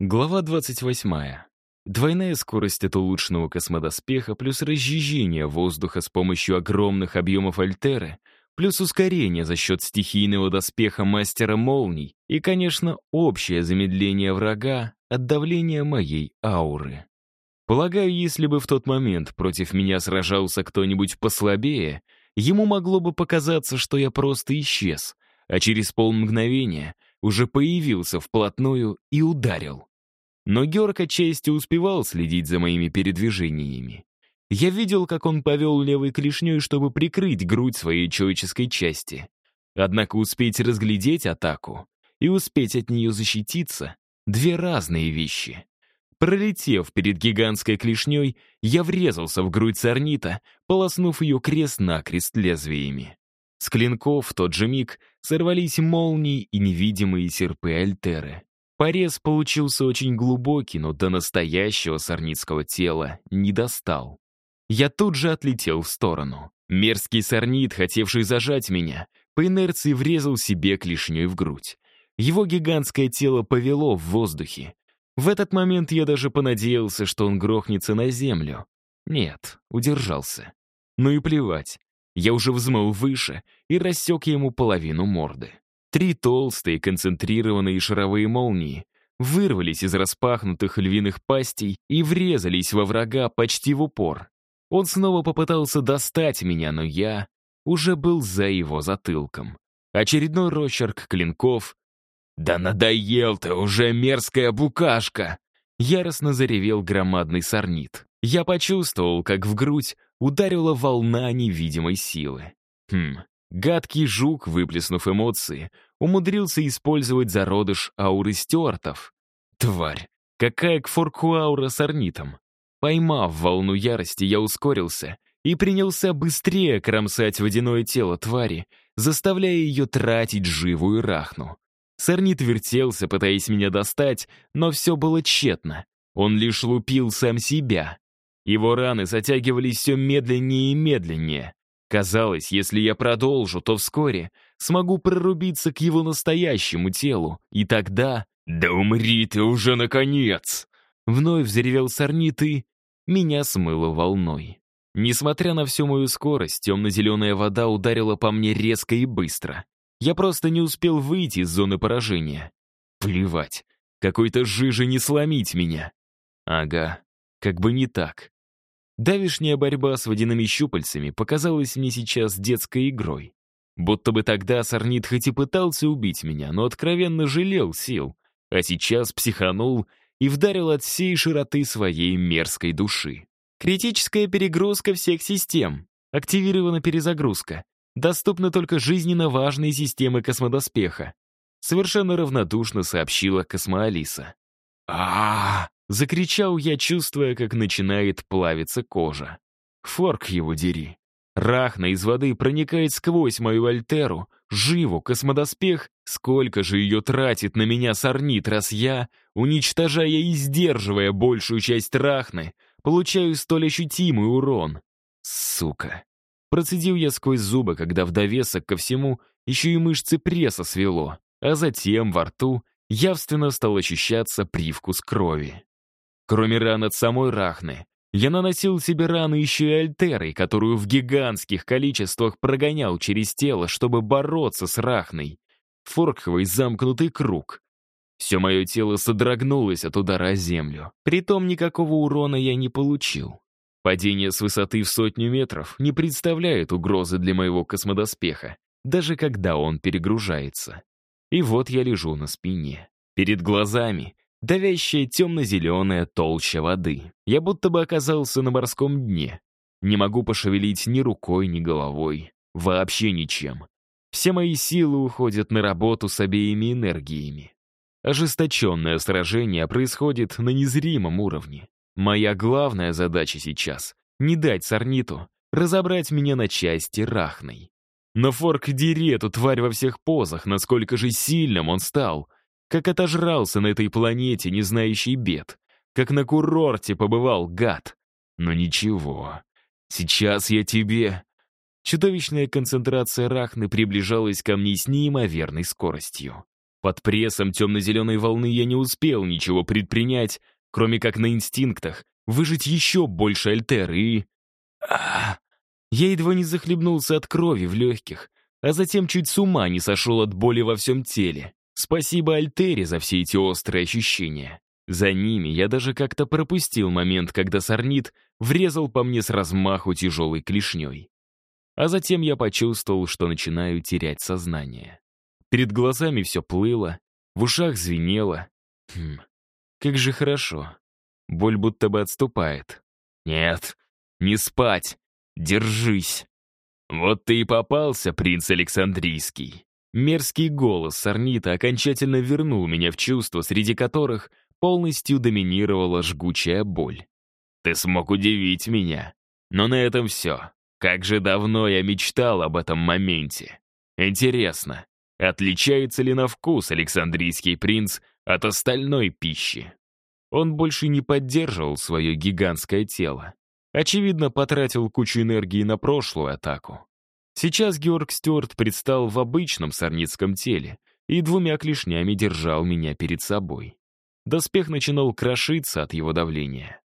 Глава 28. Двойная скорость от улучшенного космодоспеха плюс разжижение воздуха с помощью огромных объемов альтеры, плюс ускорение за счет стихийного доспеха мастера молний и, конечно, общее замедление врага от давления моей ауры. Полагаю, если бы в тот момент против меня сражался кто-нибудь послабее, ему могло бы показаться, что я просто исчез, а через полмгновения уже появился вплотную и ударил. Но Георг отчасти успевал следить за моими передвижениями. Я видел, как он повел левой клешней, чтобы прикрыть грудь своей человеческой части. Однако успеть разглядеть атаку и успеть от нее защититься — две разные вещи. Пролетев перед гигантской клешней, я врезался в грудь сорнита, полоснув ее крест-накрест лезвиями. С клинков в тот же миг сорвались молнии и невидимые серпы Альтеры. Порез получился очень глубокий, но до настоящего сорницкого тела не достал. Я тут же отлетел в сторону. Мерзкий сорнит, хотевший зажать меня, по инерции врезал себе клешней в грудь. Его гигантское тело повело в воздухе. В этот момент я даже понадеялся, что он грохнется на землю. Нет, удержался. Ну и плевать. Я уже взмыл выше и рассек ему половину морды. Три толстые, концентрированные шаровые молнии вырвались из распахнутых львиных пастей и врезались во врага почти в упор. Он снова попытался достать меня, но я уже был за его затылком. Очередной росчерк клинков. «Да надоел ты уже, мерзкая букашка!» Яростно заревел громадный сорнит. Я почувствовал, как в грудь ударила волна невидимой силы. Хм, Гадкий жук, выплеснув эмоции, умудрился использовать зародыш ауры стюартов. Тварь! Какая к форку аура с орнитом! Поймав волну ярости, я ускорился и принялся быстрее кромсать водяное тело твари, заставляя ее тратить живую рахну. Сорнит вертелся, пытаясь меня достать, но все было тщетно. Он лишь лупил сам себя. Его раны затягивались все медленнее и медленнее. Казалось, если я продолжу, то вскоре смогу прорубиться к его настоящему телу, и тогда... «Да умри ты уже, наконец!» Вновь взревел сорнит и... Меня смыло волной. Несмотря на всю мою скорость, темно-зеленая вода ударила по мне резко и быстро. Я просто не успел выйти из зоны поражения. Плевать, какой-то жижи не сломить меня. Ага, как бы не так. Давишняя борьба с водяными щупальцами показалась мне сейчас детской игрой. Будто бы тогда Сорнит хоть и пытался убить меня, но откровенно жалел сил, а сейчас психанул и вдарил от всей широты своей мерзкой души. Критическая перегрузка всех систем. Активирована перезагрузка. Доступны только жизненно важные системы космодоспеха. Совершенно равнодушно сообщила Космоалиса. а, Закричал я, чувствуя, как начинает плавиться кожа. Форк его дери. Рахна из воды проникает сквозь мою альтеру, живу, космодоспех, сколько же ее тратит на меня сорнит, раз я, уничтожая и сдерживая большую часть Рахны, получаю столь ощутимый урон. Сука. Процедил я сквозь зубы, когда в довесок ко всему еще и мышцы пресса свело, а затем во рту явственно стал ощущаться привкус крови. Кроме ран от самой Рахны, я наносил себе раны еще и альтерой, которую в гигантских количествах прогонял через тело, чтобы бороться с Рахной. Форкховый замкнутый круг. Все мое тело содрогнулось от удара о землю. Притом никакого урона я не получил. Падение с высоты в сотню метров не представляет угрозы для моего космодоспеха, даже когда он перегружается. И вот я лежу на спине. Перед глазами давящая темно-зеленая толща воды. Я будто бы оказался на морском дне. Не могу пошевелить ни рукой, ни головой. Вообще ничем. Все мои силы уходят на работу с обеими энергиями. Ожесточенное сражение происходит на незримом уровне. Моя главная задача сейчас — не дать Сорниту разобрать меня на части рахной. Но Форк дери эту тварь во всех позах, насколько же сильным он стал — как отожрался на этой планете, не знающий бед. Как на курорте побывал гад. Но ничего. Сейчас я тебе... Чудовищная концентрация рахны приближалась ко мне с неимоверной скоростью. Под прессом темно-зеленой волны я не успел ничего предпринять, кроме как на инстинктах выжить еще больше альтер и... А Я едва не захлебнулся от крови в легких, а затем чуть с ума не сошел от боли во всем теле. Спасибо Альтере за все эти острые ощущения. За ними я даже как-то пропустил момент, когда Сорнит врезал по мне с размаху тяжелой клешней. А затем я почувствовал, что начинаю терять сознание. Перед глазами все плыло, в ушах звенело. Хм, как же хорошо. Боль будто бы отступает. Нет, не спать. Держись. Вот ты и попался, принц Александрийский. Мерзкий голос Сорнита окончательно вернул меня в чувства, среди которых полностью доминировала жгучая боль. Ты смог удивить меня. Но на этом все. Как же давно я мечтал об этом моменте. Интересно, отличается ли на вкус Александрийский принц от остальной пищи? Он больше не поддерживал свое гигантское тело. Очевидно, потратил кучу энергии на прошлую атаку. Сейчас Георг Стюарт предстал в обычном сорницком теле и двумя клешнями держал меня перед собой. Доспех начинал крошиться от его давления.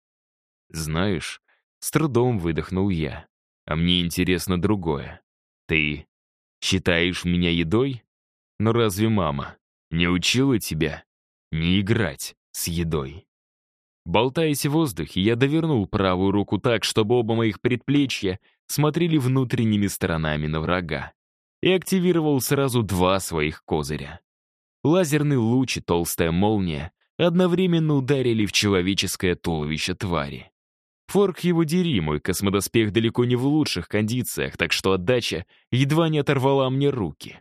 «Знаешь, с трудом выдохнул я. А мне интересно другое. Ты считаешь меня едой? Но разве мама не учила тебя не играть с едой?» Болтаясь в воздухе, я довернул правую руку так, чтобы оба моих предплечья смотрели внутренними сторонами на врага. И активировал сразу два своих козыря. Лазерный луч и толстая молния одновременно ударили в человеческое туловище твари. Форк его дери, мой космодоспех далеко не в лучших кондициях, так что отдача едва не оторвала мне руки.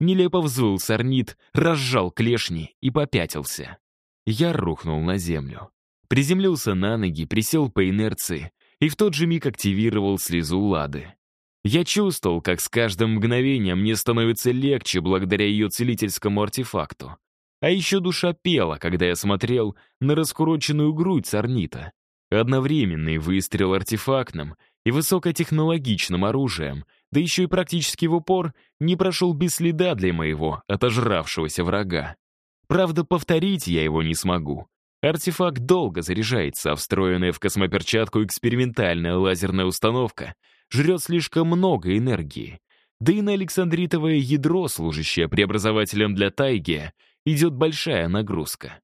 Нелепо взвыл сорнит, разжал клешни и попятился. Я рухнул на землю. Приземлился на ноги, присел по инерции и в тот же миг активировал слезу Лады. Я чувствовал, как с каждым мгновением мне становится легче благодаря ее целительскому артефакту. А еще душа пела, когда я смотрел на раскуроченную грудь Сорнита. Одновременный выстрел артефактным и высокотехнологичным оружием, да еще и практически в упор, не прошел без следа для моего отожравшегося врага. Правда, повторить я его не смогу. Артефакт долго заряжается, а встроенная в космоперчатку экспериментальная лазерная установка жрет слишком много энергии. Да и на александритовое ядро, служащее преобразователем для тайги, идет большая нагрузка.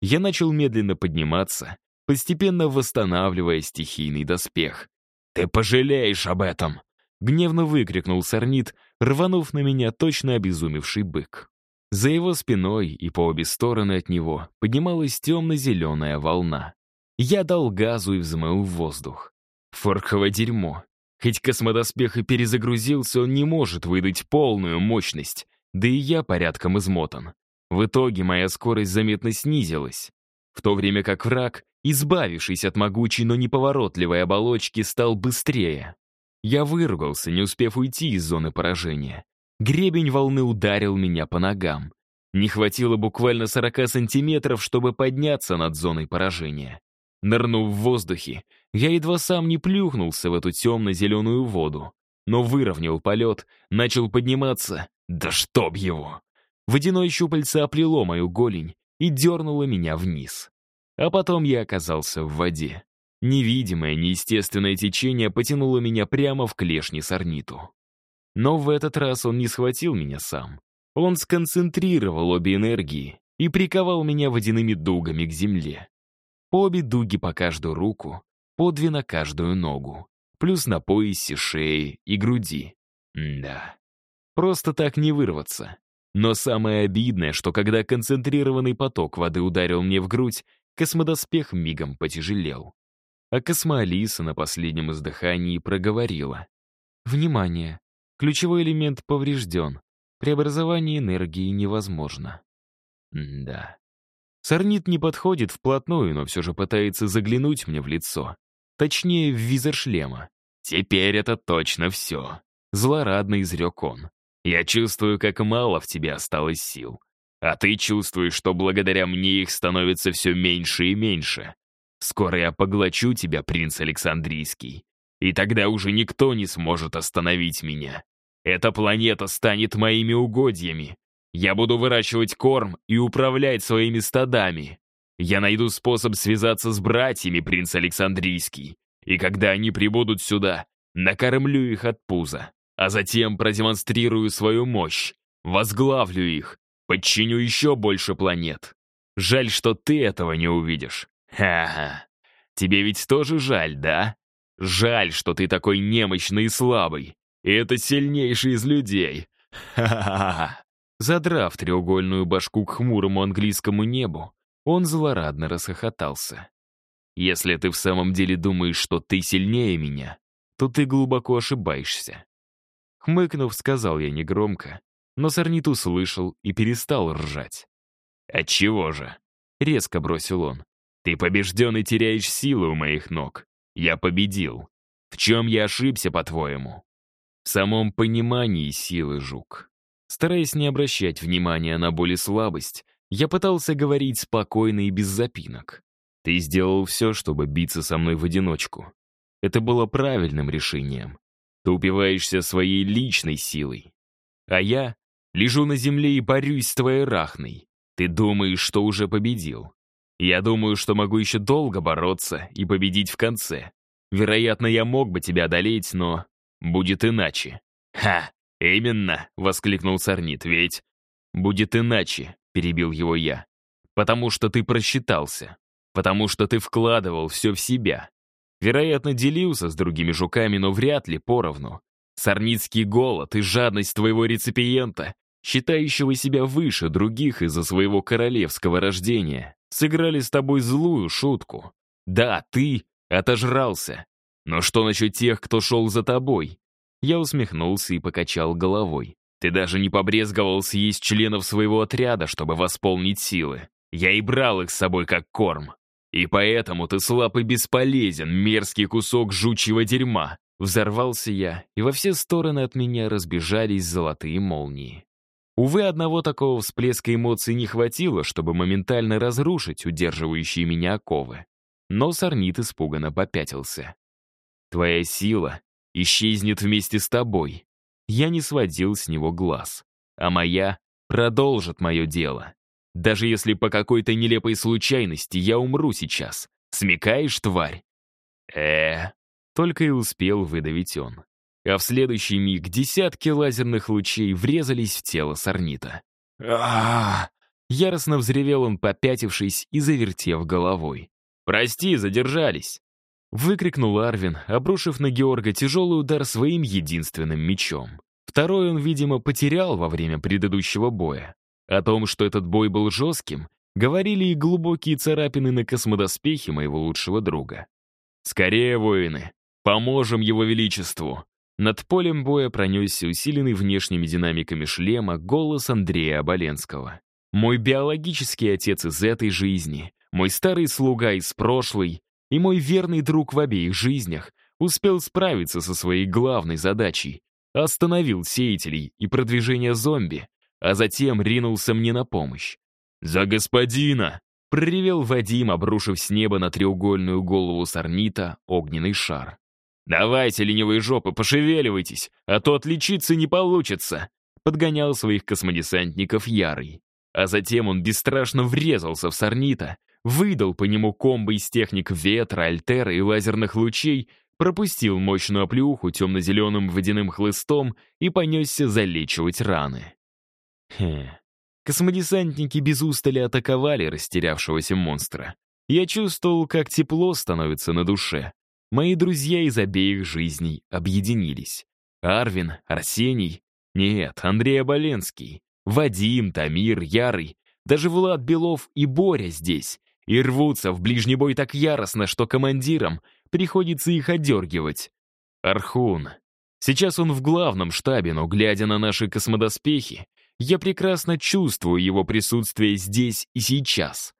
Я начал медленно подниматься, постепенно восстанавливая стихийный доспех. «Ты пожалеешь об этом!» — гневно выкрикнул Сорнит, рванув на меня точно обезумевший бык. За его спиной и по обе стороны от него поднималась темно-зеленая волна. Я дал газу и взмыл в воздух. Форковое дерьмо. Хоть космодоспех и перезагрузился, он не может выдать полную мощность, да и я порядком измотан. В итоге моя скорость заметно снизилась, в то время как враг, избавившись от могучей, но неповоротливой оболочки, стал быстрее. Я выругался, не успев уйти из зоны поражения. Гребень волны ударил меня по ногам. Не хватило буквально 40 сантиметров, чтобы подняться над зоной поражения. Нырнув в воздухе, я едва сам не плюхнулся в эту темно-зеленую воду, но выровнял полет, начал подниматься, да чтоб его! Водяное щупальце оплело мою голень и дернуло меня вниз. А потом я оказался в воде. Невидимое, неестественное течение потянуло меня прямо в клешни сорниту. Но в этот раз он не схватил меня сам. Он сконцентрировал обе энергии и приковал меня водяными дугами к земле. По обе дуги по каждую руку, по две на каждую ногу, плюс на поясе, шее и груди. Да. Просто так не вырваться. Но самое обидное, что когда концентрированный поток воды ударил мне в грудь, космодоспех мигом потяжелел. А космоалиса на последнем издыхании проговорила. «Внимание! Ключевой элемент поврежден. Преобразование энергии невозможно. М да. Сорнит не подходит вплотную, но все же пытается заглянуть мне в лицо. Точнее, в визор шлема. «Теперь это точно все», — злорадно изрек он. «Я чувствую, как мало в тебе осталось сил. А ты чувствуешь, что благодаря мне их становится все меньше и меньше. Скоро я поглочу тебя, принц Александрийский. И тогда уже никто не сможет остановить меня. Эта планета станет моими угодьями. Я буду выращивать корм и управлять своими стадами. Я найду способ связаться с братьями, принц Александрийский. И когда они прибудут сюда, накормлю их от пуза. А затем продемонстрирую свою мощь. Возглавлю их. Подчиню еще больше планет. Жаль, что ты этого не увидишь. Ха-ха. Тебе ведь тоже жаль, да? Жаль, что ты такой немощный и слабый. Это сильнейший из людей. Ха-ха-ха. Задрав треугольную башку к хмурому английскому небу, он злорадно расхохотался. «Если ты в самом деле думаешь, что ты сильнее меня, то ты глубоко ошибаешься». Хмыкнув, сказал я негромко, но Сорнит услышал и перестал ржать. «Отчего же?» — резко бросил он. «Ты побежден и теряешь силы у моих ног. Я победил. В чем я ошибся, по-твоему?» «В самом понимании силы, жук». Стараясь не обращать внимания на боль и слабость, я пытался говорить спокойно и без запинок. Ты сделал все, чтобы биться со мной в одиночку. Это было правильным решением. Ты упиваешься своей личной силой. А я лежу на земле и борюсь с твоей рахной. Ты думаешь, что уже победил. Я думаю, что могу еще долго бороться и победить в конце. Вероятно, я мог бы тебя одолеть, но будет иначе. «Ха! Именно!» — воскликнул Сорнит. «Ведь будет иначе», — перебил его я. «Потому что ты просчитался. Потому что ты вкладывал все в себя. Вероятно, делился с другими жуками, но вряд ли поровну. Сорницкий голод и жадность твоего реципиента, считающего себя выше других из-за своего королевского рождения, сыграли с тобой злую шутку. Да, ты отожрался. Но что насчет тех, кто шел за тобой? Я усмехнулся и покачал головой. Ты даже не побрезговал съесть членов своего отряда, чтобы восполнить силы. Я и брал их с собой как корм. И поэтому ты слаб и бесполезен, мерзкий кусок жучьего дерьма. Взорвался я, и во все стороны от меня разбежались золотые молнии. Увы, одного такого всплеска эмоций не хватило, чтобы моментально разрушить удерживающие меня оковы. Но Сорнит испуганно попятился. «Твоя сила исчезнет вместе с тобой». Я не сводил с него глаз. А моя продолжит мое дело. Даже если по какой-то нелепой случайности я умру сейчас. Смекаешь, тварь? э Только и успел выдавить он. А в следующий миг десятки лазерных лучей врезались в тело Сорнита. а Яростно взревел он, попятившись и завертев головой. «Прости, задержались!» Выкрикнул Арвин, обрушив на Георга тяжелый удар своим единственным мечом. Второй он, видимо, потерял во время предыдущего боя. О том, что этот бой был жестким, говорили и глубокие царапины на космодоспехе моего лучшего друга. «Скорее, воины! Поможем его величеству!» Над полем боя пронесся усиленный внешними динамиками шлема голос Андрея Оболенского. Мой биологический отец из этой жизни, мой старый слуга из прошлой, и мой верный друг в обеих жизнях успел справиться со своей главной задачей, остановил сеятелей и продвижение зомби, а затем ринулся мне на помощь. «За господина!» — проревел Вадим, обрушив с неба на треугольную голову сорнита огненный шар. «Давайте, ленивые жопы, пошевеливайтесь, а то отличиться не получится!» Подгонял своих космодесантников Ярый. А затем он бесстрашно врезался в сорнита, выдал по нему комбо из техник ветра, альтера и лазерных лучей, пропустил мощную оплюху темно-зеленым водяным хлыстом и понесся залечивать раны. Хе. Космодесантники без устали атаковали растерявшегося монстра. Я чувствовал, как тепло становится на душе. Мои друзья из обеих жизней объединились. Арвин, Арсений, нет, Андрей Оболенский, Вадим, Тамир, Ярый, даже Влад Белов и Боря здесь, и рвутся в ближний бой так яростно, что командирам приходится их одергивать. Архун. Сейчас он в главном штабе, но, глядя на наши космодоспехи, я прекрасно чувствую его присутствие здесь и сейчас.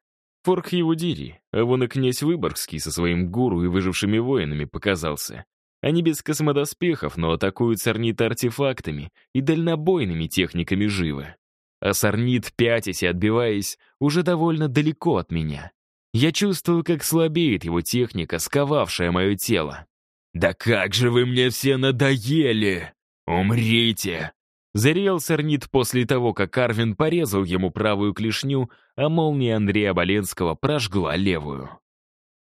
Форк его дери, а вон и князь Выборгский со своим гуру и выжившими воинами показался. Они без космодоспехов, но атакуют сорнит артефактами и дальнобойными техниками живы. А сорнит, пятясь и отбиваясь, уже довольно далеко от меня. Я чувствую, как слабеет его техника, сковавшая мое тело. «Да как же вы мне все надоели!» «Умрите!» Заревел Сорнит после того, как Арвин порезал ему правую клешню, а молния Андрея Боленского прожгла левую.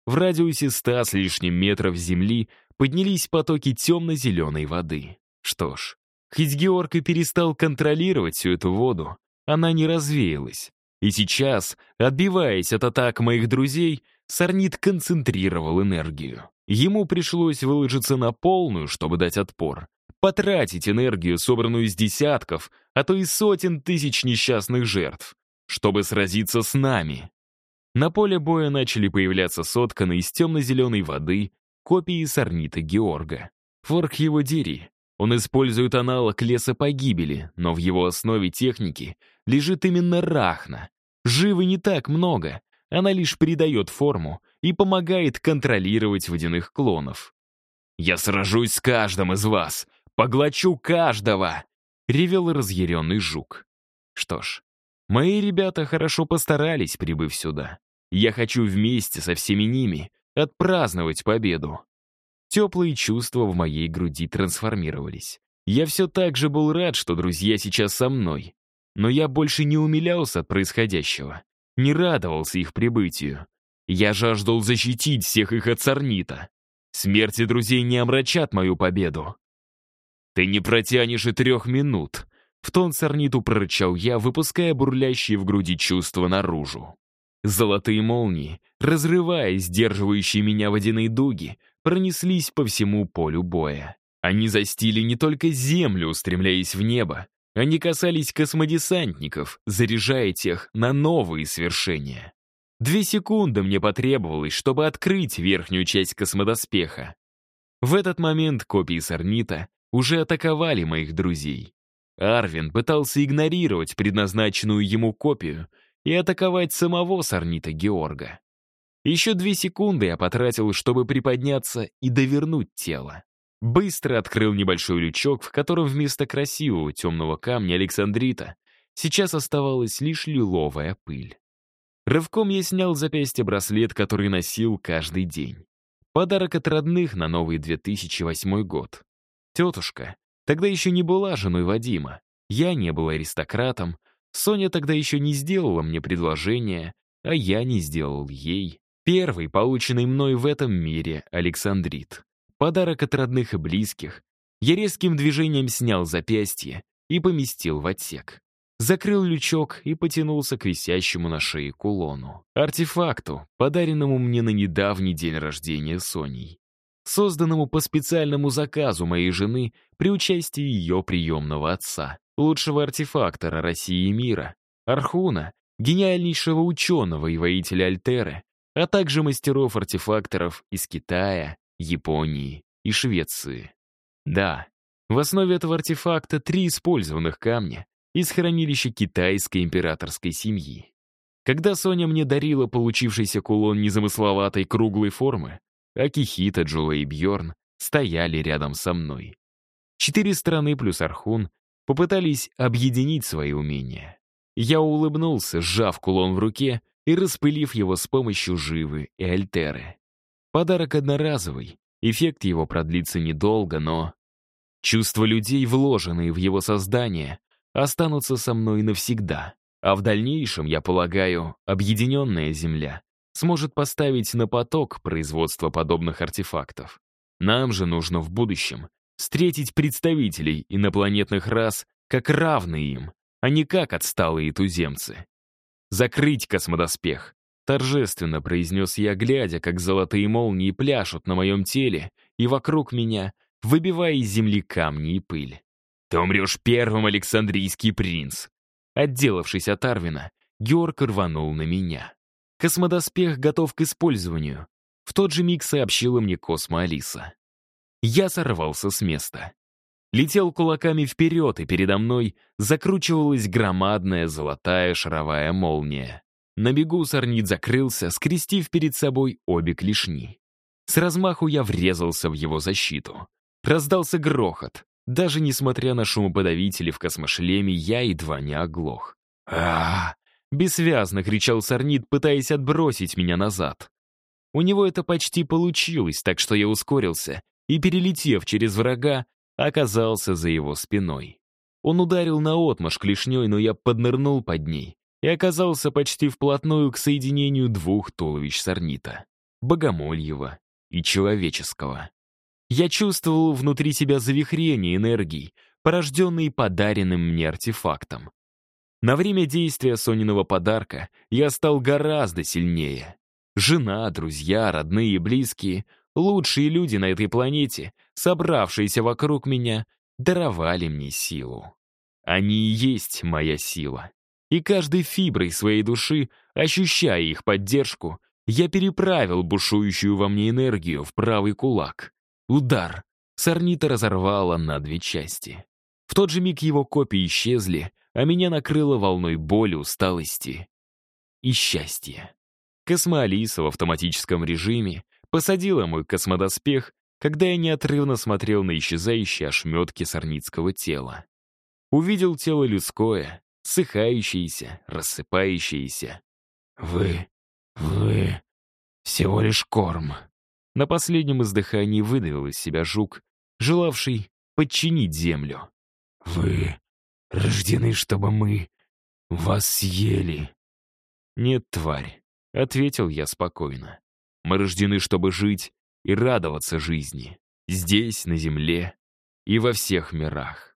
В радиусе ста с лишним метров земли поднялись потоки темно-зеленой воды. Что ж, хоть Георг и перестал контролировать всю эту воду, она не развеялась. И сейчас, отбиваясь от атак моих друзей, Сорнит концентрировал энергию. Ему пришлось выложиться на полную, чтобы дать отпор. Потратить энергию, собранную из десятков, а то и сотен тысяч несчастных жертв, чтобы сразиться с нами. На поле боя начали появляться сотканные из темно-зеленой воды копии сорнита Георга. Форк его дери. Он использует аналог леса погибели, но в его основе техники лежит именно рахна. Живы не так много, она лишь придает форму и помогает контролировать водяных клонов. «Я сражусь с каждым из вас! Поглочу каждого!» — ревел разъяренный жук. Что ж, мои ребята хорошо постарались, прибыв сюда. Я хочу вместе со всеми ними отпраздновать победу. Теплые чувства в моей груди трансформировались. Я все так же был рад, что друзья сейчас со мной. Но я больше не умилялся от происходящего, не радовался их прибытию. Я жаждал защитить всех их от Сорнита. Смерти друзей не омрачат мою победу. «Ты не протянешь и трех минут», — в тон Сорниту прорычал я, выпуская бурлящие в груди чувства наружу. Золотые молнии, разрывая сдерживающие меня водяные дуги, пронеслись по всему полю боя. Они застили не только землю, устремляясь в небо, они касались космодесантников, заряжая тех на новые свершения. Две секунды мне потребовалось, чтобы открыть верхнюю часть космодоспеха. В этот момент копии Сорнита уже атаковали моих друзей. Арвин пытался игнорировать предназначенную ему копию и атаковать самого Сорнита Георга. Еще две секунды я потратил, чтобы приподняться и довернуть тело. Быстро открыл небольшой лючок, в котором вместо красивого темного камня Александрита сейчас оставалась лишь лиловая пыль. Рывком я снял запястье браслет, который носил каждый день. Подарок от родных на новый 2008 год. Тетушка тогда еще не была женой Вадима. Я не был аристократом. Соня тогда еще не сделала мне предложение, а я не сделал ей. Первый, полученный мной в этом мире, Александрит. Подарок от родных и близких. Я резким движением снял запястье и поместил в отсек. Закрыл лючок и потянулся к висящему на шее кулону. Артефакту, подаренному мне на недавний день рождения Соней созданному по специальному заказу моей жены при участии ее приемного отца, лучшего артефактора России и мира, Архуна, гениальнейшего ученого и воителя Альтеры, а также мастеров-артефакторов из Китая, Японии и Швеции. Да, в основе этого артефакта три использованных камня из хранилища китайской императорской семьи. Когда Соня мне дарила получившийся кулон незамысловатой круглой формы, Акихита, Джула и Бьорн стояли рядом со мной. Четыре страны плюс Архун попытались объединить свои умения. Я улыбнулся, сжав кулон в руке и распылив его с помощью живы и альтеры. Подарок одноразовый, эффект его продлится недолго, но... Чувства людей, вложенные в его создание, останутся со мной навсегда. А в дальнейшем, я полагаю, объединенная Земля сможет поставить на поток производство подобных артефактов. Нам же нужно в будущем встретить представителей инопланетных рас как равные им, а не как отсталые туземцы. «Закрыть космодоспех», — торжественно произнес я, глядя, как золотые молнии пляшут на моем теле и вокруг меня, выбивая из земли камни и пыль. «Ты умрешь первым, Александрийский принц!» Отделавшись от Арвина, Георг рванул на меня. Космодоспех готов к использованию. В тот же миг сообщила мне Космо Алиса. Я сорвался с места. Летел кулаками вперед, и передо мной закручивалась громадная золотая шаровая молния. На бегу сорнит закрылся, скрестив перед собой обе клешни. С размаху я врезался в его защиту. Раздался грохот. Даже несмотря на шумоподавители в космошлеме, я едва не оглох. а, -а, -а Бессвязно кричал Сорнит, пытаясь отбросить меня назад. У него это почти получилось, так что я ускорился и, перелетев через врага, оказался за его спиной. Он ударил наотмашь клешней, но я поднырнул под ней и оказался почти вплотную к соединению двух туловищ сорнита — богомольего и человеческого. Я чувствовал внутри себя завихрение энергий, порожденные подаренным мне артефактом. На время действия Сониного подарка я стал гораздо сильнее. Жена, друзья, родные и близкие, лучшие люди на этой планете, собравшиеся вокруг меня, даровали мне силу. Они и есть моя сила. И каждой фиброй своей души, ощущая их поддержку, я переправил бушующую во мне энергию в правый кулак. Удар. Сорнита разорвала на две части. В тот же миг его копии исчезли, а меня накрыло волной боли, усталости и счастья. Космоалиса в автоматическом режиме посадила мой космодоспех, когда я неотрывно смотрел на исчезающие ошметки сорницкого тела. Увидел тело людское, ссыхающееся, рассыпающееся. «Вы... вы... всего лишь корм», на последнем издыхании выдавил из себя жук, желавший подчинить землю. «Вы рождены, чтобы мы вас съели». «Нет, тварь», — ответил я спокойно. «Мы рождены, чтобы жить и радоваться жизни. Здесь, на земле и во всех мирах».